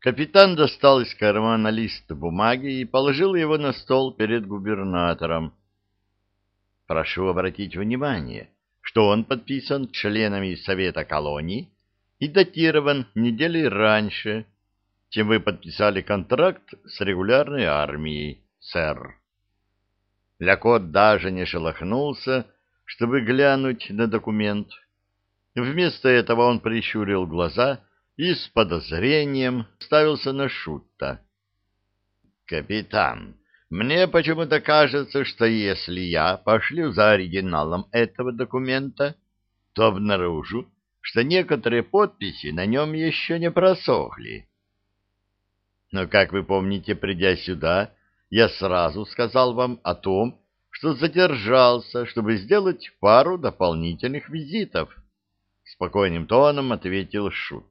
Капитан достал из кармана лист бумаги и положил его на стол перед губернатором. Прошу обратить внимание, что он подписан членами Совета колоний и датирован недели раньше, чем вы подписали контракт с регулярной армией, сэр. Лякот даже не шелохнулся, чтобы глянуть на документ. Вместо этого он прищурил глаза и с подозрением ставился на Шутта. «Капитан, мне почему-то кажется, что если я пошлю за оригиналом этого документа, то обнаружу, что некоторые подписи на нем еще не просохли. Но, как вы помните, придя сюда, я сразу сказал вам о том, что задержался, чтобы сделать пару дополнительных визитов. Спокойным тоном ответил Шут.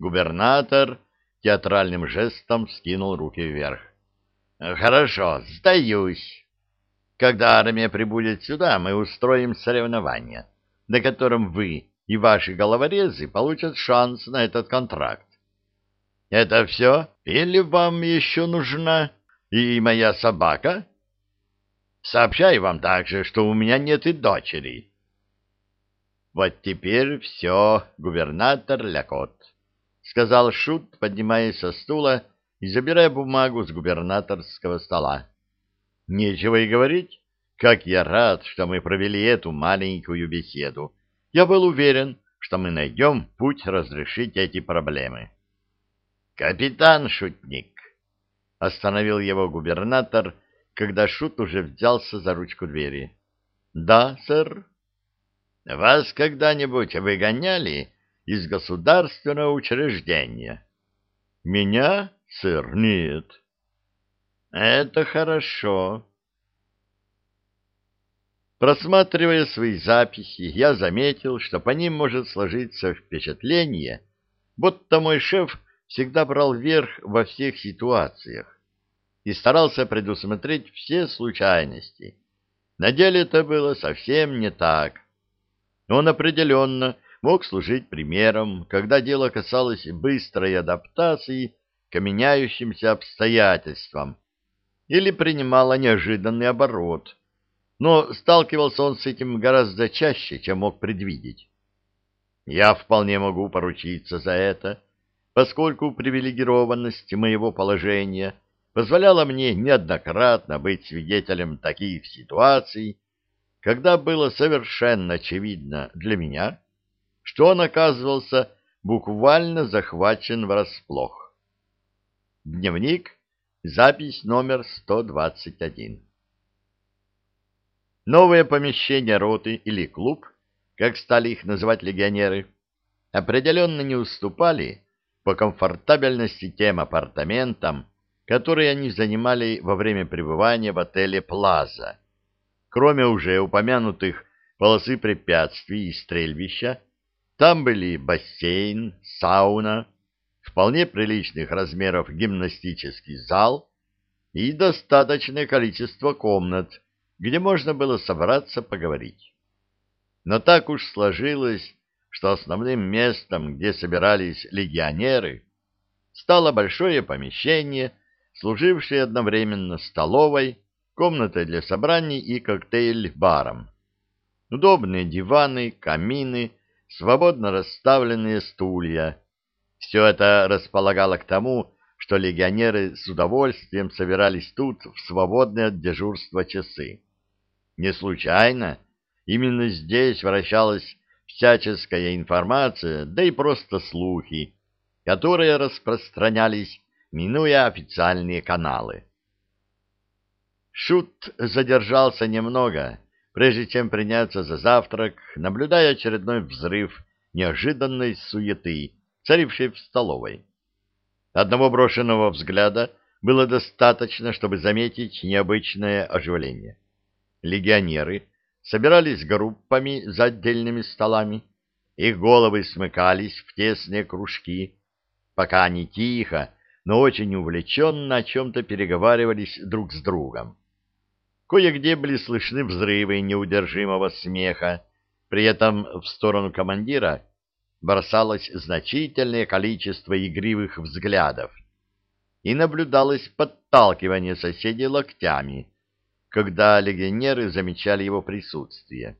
Губернатор театральным жестом скинул руки вверх. «Хорошо, сдаюсь. Когда армия прибудет сюда, мы устроим соревнование, на котором вы и ваши головорезы получат шанс на этот контракт. Это все? Или вам еще нужна и моя собака? Сообщаю вам также, что у меня нет и дочери. Вот теперь все, губернатор Лякот, — сказал Шут, поднимаясь со стула и забирая бумагу с губернаторского стола. Нечего и говорить, как я рад, что мы провели эту маленькую беседу. Я был уверен, что мы найдем путь разрешить эти проблемы. «Капитан Шутник!» — остановил его губернатор, когда Шут уже взялся за ручку двери. «Да, сэр?» «Вас когда-нибудь выгоняли из государственного учреждения?» «Меня, сэр, нет». «Это хорошо». Просматривая свои записи, я заметил, что по ним может сложиться впечатление, будто мой шеф всегда брал верх во всех ситуациях и старался предусмотреть все случайности. На деле это было совсем не так. Он определенно мог служить примером, когда дело касалось быстрой адаптации к меняющимся обстоятельствам или принимало неожиданный оборот, но сталкивался он с этим гораздо чаще, чем мог предвидеть. Я вполне могу поручиться за это, поскольку привилегированность моего положения позволяла мне неоднократно быть свидетелем таких ситуаций, когда было совершенно очевидно для меня, что он оказывался буквально захвачен врасплох. Дневник, запись номер 121. Новое помещение роты или клуб, как стали их называть легионеры, определенно не уступали по комфортабельности тем апартаментам, которые они занимали во время пребывания в отеле «Плаза». Кроме уже упомянутых полосы препятствий и стрельбища, там были бассейн, сауна, вполне приличных размеров гимнастический зал и достаточное количество комнат, где можно было собраться поговорить. Но так уж сложилось, что основным местом, где собирались легионеры, стало большое помещение, служившее одновременно столовой, комнатой для собраний и коктейль-баром. Удобные диваны, камины, свободно расставленные стулья. Все это располагало к тому, что легионеры с удовольствием собирались тут в свободные от дежурства часы. Не случайно именно здесь вращалась всяческая информация, да и просто слухи, которые распространялись, минуя официальные каналы. Шут задержался немного, прежде чем приняться за завтрак, наблюдая очередной взрыв неожиданной суеты, царившей в столовой. Одного брошенного взгляда было достаточно, чтобы заметить необычное оживление. Легионеры собирались группами за отдельными столами, их головы смыкались в тесные кружки, пока они тихо, но очень увлеченно о чем-то переговаривались друг с другом. Кое-где были слышны взрывы неудержимого смеха, при этом в сторону командира бросалось значительное количество игривых взглядов, и наблюдалось подталкивание соседей локтями, когда легионеры замечали его присутствие.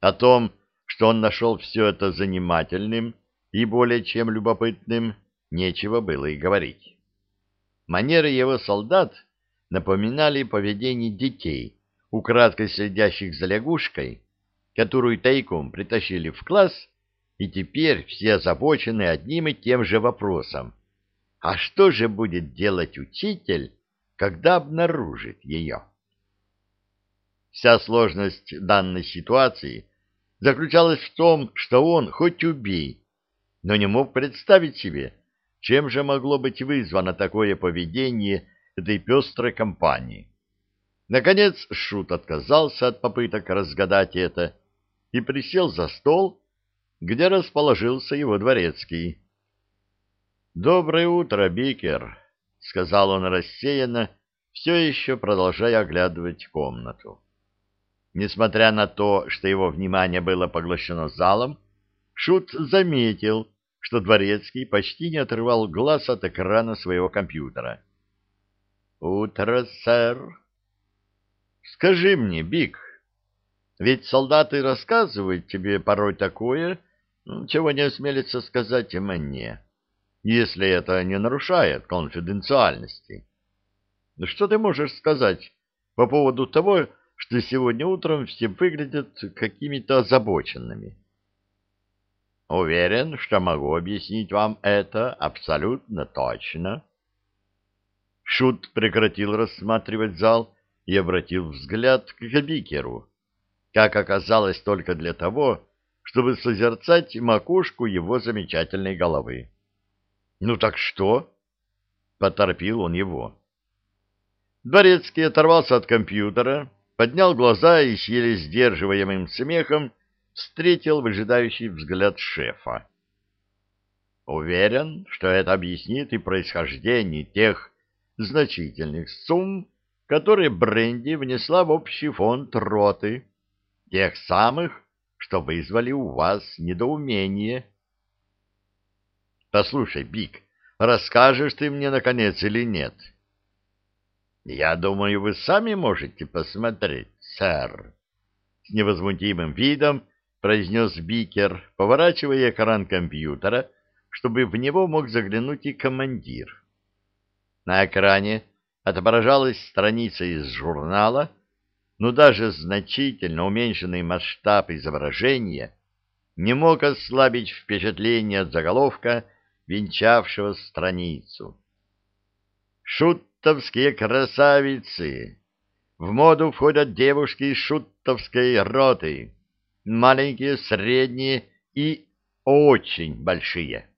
О том, что он нашел все это занимательным и более чем любопытным, нечего было и говорить. Манеры его солдат напоминали поведение детей, украдкой следящих за лягушкой, которую тайком притащили в класс, и теперь все озабочены одним и тем же вопросом. А что же будет делать учитель, когда обнаружит ее? Вся сложность данной ситуации заключалась в том, что он, хоть убей, но не мог представить себе, чем же могло быть вызвано такое поведение этой пестрой компании. Наконец Шут отказался от попыток разгадать это и присел за стол, где расположился его дворецкий. «Доброе утро, Бикер», — сказал он рассеянно, все еще продолжая оглядывать комнату. Несмотря на то, что его внимание было поглощено залом, Шут заметил, что Дворецкий почти не отрывал глаз от экрана своего компьютера. «Утро, сэр!» «Скажи мне, Бик, ведь солдаты рассказывают тебе порой такое, чего не осмелится сказать мне, если это не нарушает конфиденциальности. Что ты можешь сказать по поводу того, что сегодня утром все выглядят какими-то озабоченными?» Уверен, что могу объяснить вам это абсолютно точно. Шут прекратил рассматривать зал и обратил взгляд к Бикеру, как оказалось только для того, чтобы созерцать макушку его замечательной головы. «Ну так что?» — поторопил он его. Дворецкий оторвался от компьютера, поднял глаза и с еле сдерживаемым смехом встретил выжидающий взгляд шефа. Уверен, что это объяснит и происхождение тех значительных сумм, которые Бренди внесла в общий фонд роты, тех самых, что вызвали у вас недоумение. Послушай, Бик, расскажешь ты мне, наконец, или нет? Я думаю, вы сами можете посмотреть, сэр. С невозмутимым видом произнес Бикер, поворачивая экран компьютера, чтобы в него мог заглянуть и командир. На экране отображалась страница из журнала, но даже значительно уменьшенный масштаб изображения не мог ослабить впечатление от заголовка, венчавшего страницу. «Шутовские красавицы! В моду входят девушки из шутовской роты!» маленькие, средние и очень большие.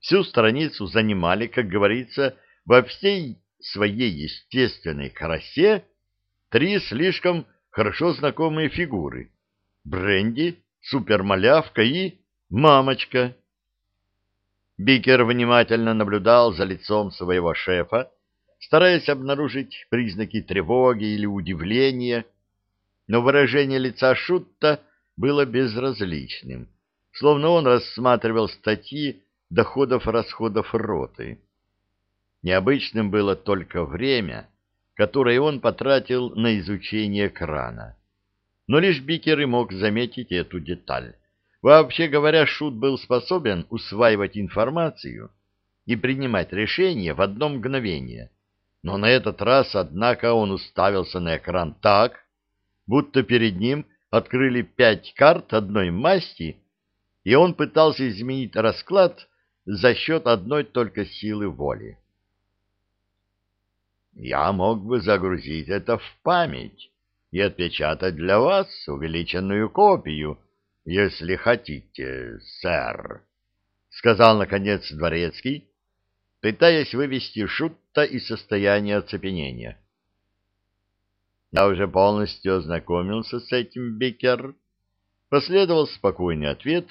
Всю страницу занимали, как говорится, во всей своей естественной красе три слишком хорошо знакомые фигуры — Бренди, супермалявка и мамочка. Бикер внимательно наблюдал за лицом своего шефа, стараясь обнаружить признаки тревоги или удивления — но выражение лица Шутта было безразличным, словно он рассматривал статьи доходов-расходов роты. Необычным было только время, которое он потратил на изучение экрана. Но лишь Бикер и мог заметить эту деталь. Вообще говоря, Шут был способен усваивать информацию и принимать решения в одно мгновение. Но на этот раз, однако, он уставился на экран так, будто перед ним открыли пять карт одной масти, и он пытался изменить расклад за счет одной только силы воли. Я мог бы загрузить это в память и отпечатать для вас увеличенную копию, если хотите, сэр, — сказал, наконец, дворецкий, пытаясь вывести Шутта из состояния оцепенения. Я уже полностью ознакомился с этим, Бикер. Последовал спокойный ответ,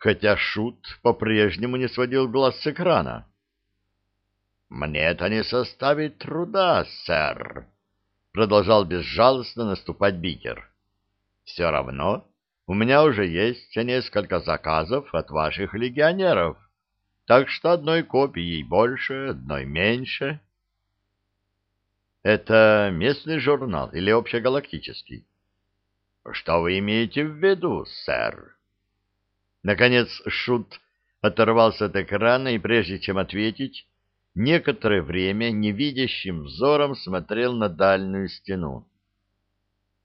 хотя Шут по-прежнему не сводил глаз с экрана. «Мне это не составит труда, сэр», — продолжал безжалостно наступать Бикер. «Все равно у меня уже есть несколько заказов от ваших легионеров, так что одной копией больше, одной меньше. Это местный журнал или общегалактический? Что вы имеете в виду, сэр? Наконец Шут оторвался от экрана и, прежде чем ответить, некоторое время невидящим взором смотрел на дальнюю стену.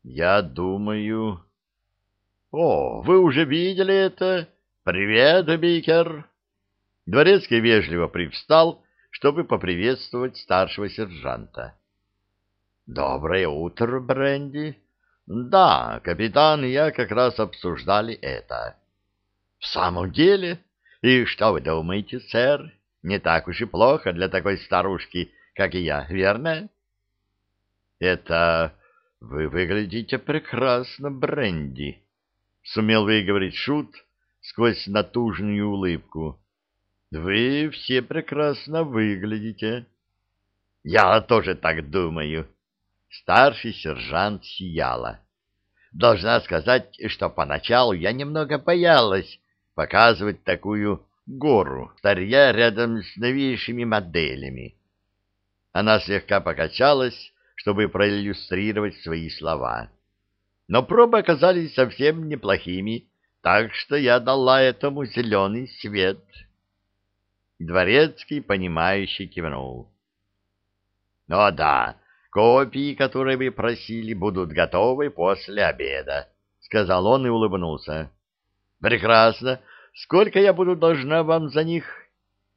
«Я думаю...» «О, вы уже видели это? Привет, Бикер!» Дворецкий вежливо привстал, чтобы поприветствовать старшего сержанта. «Доброе утро, Бренди!» «Да, капитан и я как раз обсуждали это». «В самом деле? И что вы думаете, сэр? Не так уж и плохо для такой старушки, как и я, верно?» «Это... вы выглядите прекрасно, Бренди», — сумел выговорить Шут сквозь натужную улыбку. «Вы все прекрасно выглядите». «Я тоже так думаю». Старший сержант сияла. Должна сказать, что поначалу я немного боялась показывать такую гору старья рядом с новейшими моделями. Она слегка покачалась, чтобы проиллюстрировать свои слова. Но пробы оказались совсем неплохими, так что я дала этому зеленый свет. Дворецкий, понимающий, кивнул. — Ну да, копии, которые вы просили, будут готовы после обеда, — сказал он и улыбнулся. — Прекрасно. Сколько я буду должна вам за них?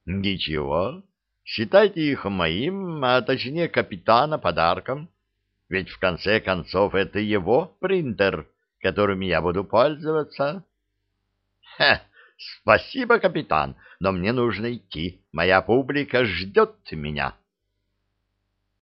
Ничего. Считайте их моим, а точнее капитана подарком. Ведь в конце концов это его принтер, которым я буду пользоваться. Хе, спасибо, капитан, но мне нужно идти. Моя публика ждет меня.